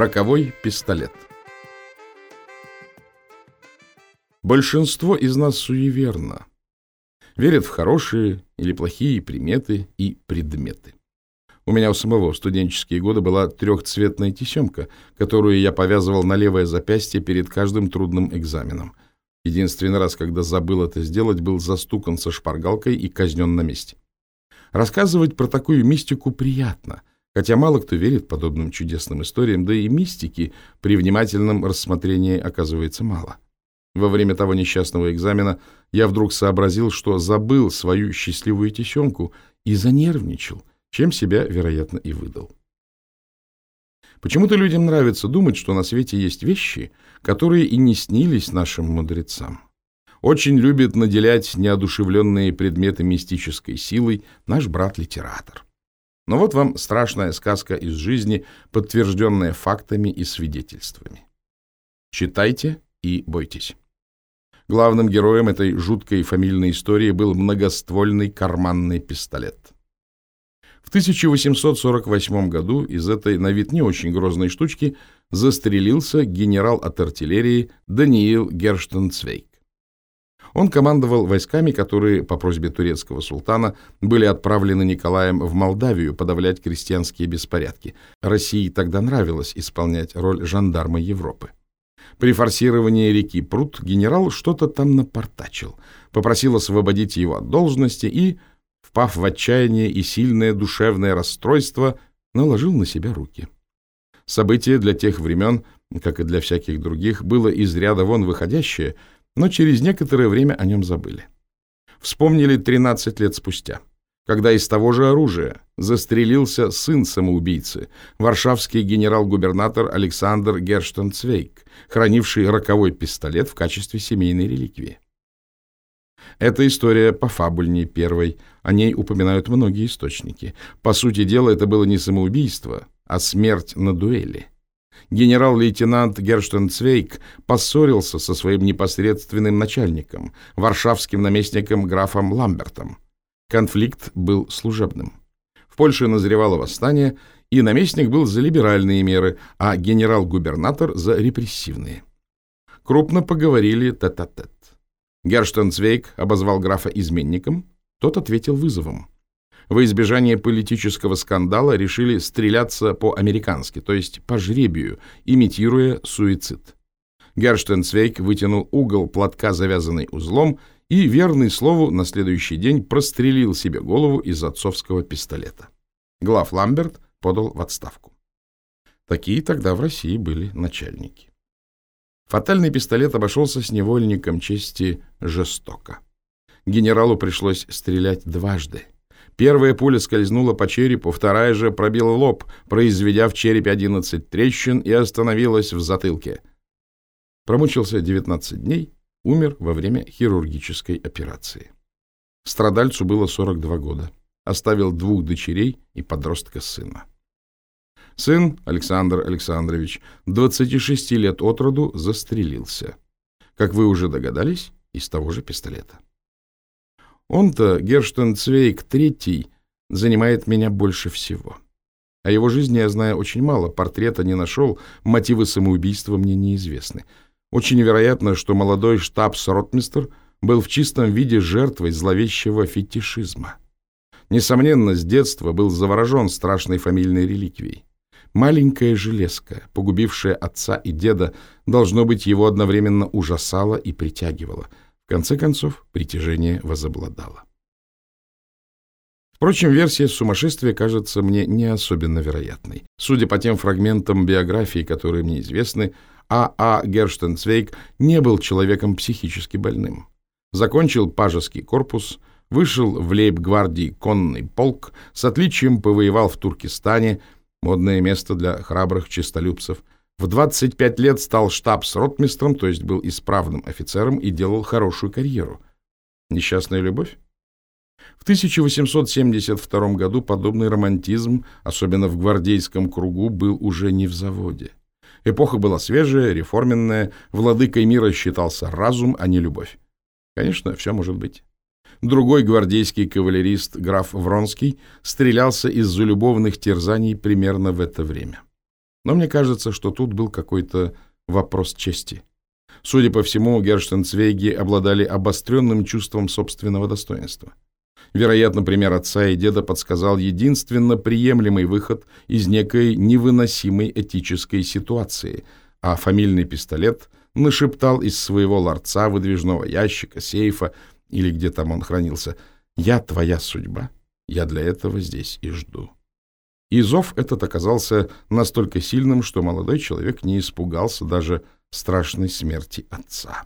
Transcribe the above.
Роковой пистолет. Большинство из нас суеверно. Верят в хорошие или плохие приметы и предметы. У меня у самого в студенческие годы была трехцветная тесемка, которую я повязывал на левое запястье перед каждым трудным экзаменом. Единственный раз, когда забыл это сделать, был застукан со шпаргалкой и казнен на месте. Рассказывать про такую мистику приятно, хотя мало кто верит подобным чудесным историям, да и мистики при внимательном рассмотрении оказывается мало. Во время того несчастного экзамена я вдруг сообразил, что забыл свою счастливую тесемку и занервничал, чем себя, вероятно, и выдал. Почему-то людям нравится думать, что на свете есть вещи, которые и не снились нашим мудрецам. Очень любит наделять неодушевленные предметы мистической силой наш брат-литератор. Но вот вам страшная сказка из жизни, подтвержденная фактами и свидетельствами. Читайте и бойтесь. Главным героем этой жуткой фамильной истории был многоствольный карманный пистолет. В 1848 году из этой на вид не очень грозной штучки застрелился генерал от артиллерии Даниил Герштенцвейк. Он командовал войсками, которые по просьбе турецкого султана были отправлены Николаем в Молдавию подавлять крестьянские беспорядки. России тогда нравилось исполнять роль жандарма Европы. При форсировании реки Прут генерал что-то там напортачил, попросил освободить его от должности и, впав в отчаяние и сильное душевное расстройство, наложил на себя руки. Событие для тех времен, как и для всяких других, было из ряда вон выходящее, но через некоторое время о нем забыли. Вспомнили 13 лет спустя, когда из того же оружия застрелился сын самоубийцы, варшавский генерал-губернатор Александр Герштенцвейк, хранивший роковой пистолет в качестве семейной реликвии. Эта история пофабульнее первой, о ней упоминают многие источники. По сути дела, это было не самоубийство, а смерть на дуэли. Генерал-лейтенант Герштенцвейк поссорился со своим непосредственным начальником, варшавским наместником графом Ламбертом. Конфликт был служебным. В Польше назревало восстание, и наместник был за либеральные меры, а генерал-губернатор за репрессивные. Крупно поговорили тет-а-тет. Герштенцвейк обозвал графа изменником, тот ответил вызовом. Во избежание политического скандала решили стреляться по-американски, то есть по жребию, имитируя суицид. Герштенцвейк вытянул угол платка, завязанный узлом, и, верный слову, на следующий день прострелил себе голову из отцовского пистолета. Глав Ламберт подал в отставку. Такие тогда в России были начальники. Фатальный пистолет обошелся с невольником чести жестоко. Генералу пришлось стрелять дважды. Первая пуля скользнула по черепу, вторая же пробила лоб, произведя в черепе 11 трещин и остановилась в затылке. Промучился 19 дней, умер во время хирургической операции. Страдальцу было 42 года. Оставил двух дочерей и подростка сына. Сын Александр Александрович, 26 лет от роду, застрелился. Как вы уже догадались, из того же пистолета. Он-то, Герштен Цвейк III, занимает меня больше всего. О его жизни я знаю очень мало, портрета не нашел, мотивы самоубийства мне неизвестны. Очень вероятно, что молодой штабс-ротмистер был в чистом виде жертвой зловещего фетишизма. Несомненно, с детства был заворожен страшной фамильной реликвией. Маленькая железка, погубившая отца и деда, должно быть, его одновременно ужасала и притягивала. Конце концов, притяжение возобладало. Впрочем, версия сумасшествия кажется мне не особенно вероятной. Судя по тем фрагментам биографии, которые мне известны, А.А. А. Герштенцвейк не был человеком психически больным. Закончил пажеский корпус, вышел в лейб-гвардии конный полк, с отличием повоевал в Туркестане – модное место для храбрых чистолюбцев. В 25 лет стал штабс-ротмистром, то есть был исправным офицером и делал хорошую карьеру. Несчастная любовь? В 1872 году подобный романтизм, особенно в гвардейском кругу, был уже не в заводе. Эпоха была свежая, реформенная, владыкой мира считался разум, а не любовь. Конечно, все может быть. Другой гвардейский кавалерист, граф Вронский, стрелялся из-за любовных терзаний примерно в это время. Но мне кажется, что тут был какой-то вопрос чести. Судя по всему, Герштенцвейги обладали обостренным чувством собственного достоинства. Вероятно, пример отца и деда подсказал единственно приемлемый выход из некой невыносимой этической ситуации, а фамильный пистолет нашептал из своего ларца, выдвижного ящика, сейфа или где там он хранился «Я твоя судьба, я для этого здесь и жду». И зов этот оказался настолько сильным, что молодой человек не испугался даже страшной смерти отца.